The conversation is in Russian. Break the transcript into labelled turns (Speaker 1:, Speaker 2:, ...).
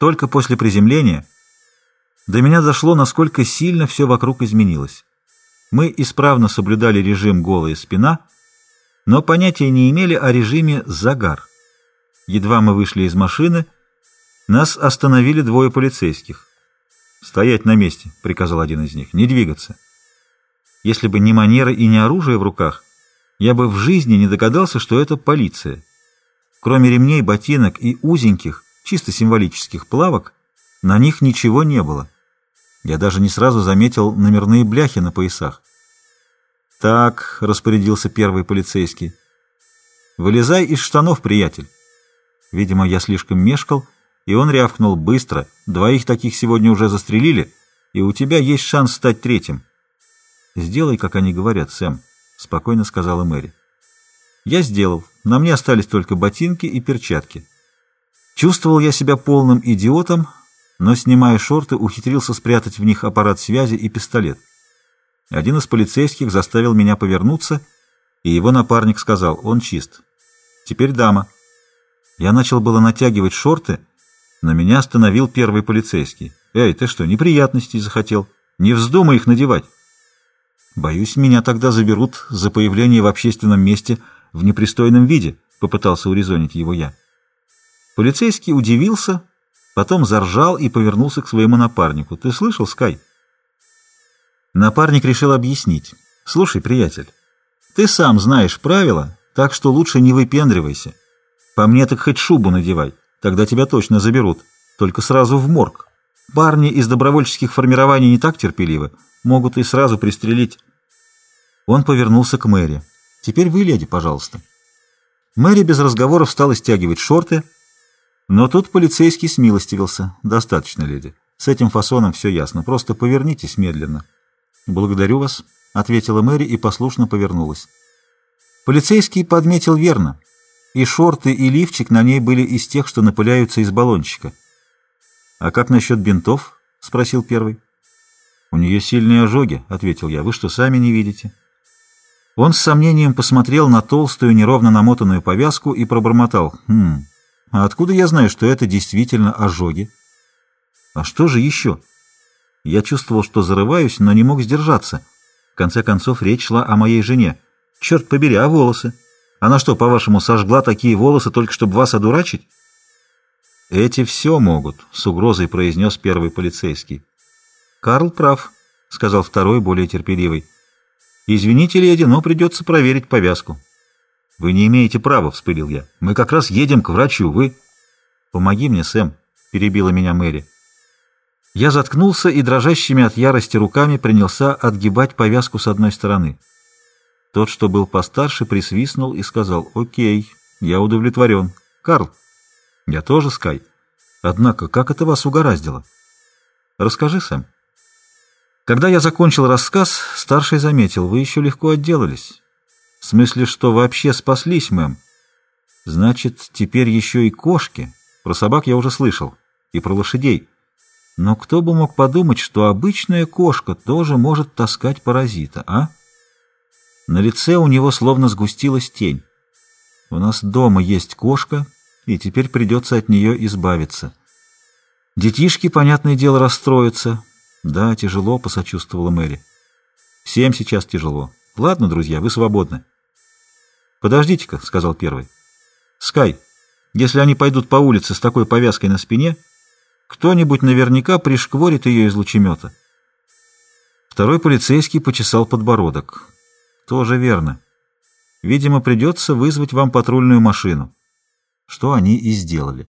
Speaker 1: Только после приземления до меня дошло, насколько сильно все вокруг изменилось. Мы исправно соблюдали режим «голая спина», но понятия не имели о режиме «загар». Едва мы вышли из машины, нас остановили двое полицейских. «Стоять на месте», — приказал один из них, — «не двигаться». Если бы не манеры и не оружие в руках, я бы в жизни не догадался, что это полиция. Кроме ремней, ботинок и узеньких, чисто символических плавок, на них ничего не было. Я даже не сразу заметил номерные бляхи на поясах. «Так», — распорядился первый полицейский, — «вылезай из штанов, приятель». Видимо, я слишком мешкал, и он рявкнул быстро. «Двоих таких сегодня уже застрелили, и у тебя есть шанс стать третьим». «Сделай, как они говорят, Сэм», — спокойно сказала Мэри. Я сделал. На мне остались только ботинки и перчатки. Чувствовал я себя полным идиотом, но, снимая шорты, ухитрился спрятать в них аппарат связи и пистолет. Один из полицейских заставил меня повернуться, и его напарник сказал, он чист. Теперь дама. Я начал было натягивать шорты, но меня остановил первый полицейский. «Эй, ты что, неприятностей захотел? Не вздумай их надевать!» «Боюсь, меня тогда заберут за появление в общественном месте в непристойном виде», — попытался урезонить его я. Полицейский удивился, потом заржал и повернулся к своему напарнику. «Ты слышал, Скай?» Напарник решил объяснить. «Слушай, приятель, ты сам знаешь правила, так что лучше не выпендривайся. По мне так хоть шубу надевай, тогда тебя точно заберут, только сразу в морг. Парни из добровольческих формирований не так терпеливы, могут и сразу пристрелить». Он повернулся к Мэри. «Теперь вы, леди, пожалуйста». Мэри без разговоров стала стягивать шорты, но тут полицейский смилостивился. «Достаточно, леди. С этим фасоном все ясно. Просто повернитесь медленно». «Благодарю вас», — ответила Мэри и послушно повернулась. Полицейский подметил верно. И шорты, и лифчик на ней были из тех, что напыляются из баллончика. «А как насчет бинтов?» — спросил первый. «У нее сильные ожоги», — ответил я. «Вы что, сами не видите?» Он с сомнением посмотрел на толстую, неровно намотанную повязку и пробормотал. «Хм, а откуда я знаю, что это действительно ожоги? А что же еще? Я чувствовал, что зарываюсь, но не мог сдержаться. В конце концов, речь шла о моей жене. Черт побери, а волосы? Она что, по-вашему, сожгла такие волосы, только чтобы вас одурачить? Эти все могут, — с угрозой произнес первый полицейский. Карл прав, — сказал второй, более терпеливый. Извините, леди, но придется проверить повязку. «Вы не имеете права», — вспылил я. «Мы как раз едем к врачу, вы...» «Помоги мне, Сэм», — перебила меня Мэри. Я заткнулся и дрожащими от ярости руками принялся отгибать повязку с одной стороны. Тот, что был постарше, присвистнул и сказал, «Окей, я удовлетворен. Карл, я тоже, Скай. Однако, как это вас угораздило?» «Расскажи, Сэм». Когда я закончил рассказ, старший заметил, «Вы еще легко отделались». Смысле, что вообще спаслись, мэм? Значит, теперь еще и кошки. Про собак я уже слышал. И про лошадей. Но кто бы мог подумать, что обычная кошка тоже может таскать паразита, а? На лице у него словно сгустилась тень. У нас дома есть кошка, и теперь придется от нее избавиться. Детишки, понятное дело, расстроятся. Да, тяжело, посочувствовала Мэри. Всем сейчас тяжело. Ладно, друзья, вы свободны. «Подождите-ка», — сказал первый. «Скай, если они пойдут по улице с такой повязкой на спине, кто-нибудь наверняка пришкворит ее из лучемета». Второй полицейский почесал подбородок. «Тоже верно. Видимо, придется вызвать вам патрульную машину». Что они и сделали.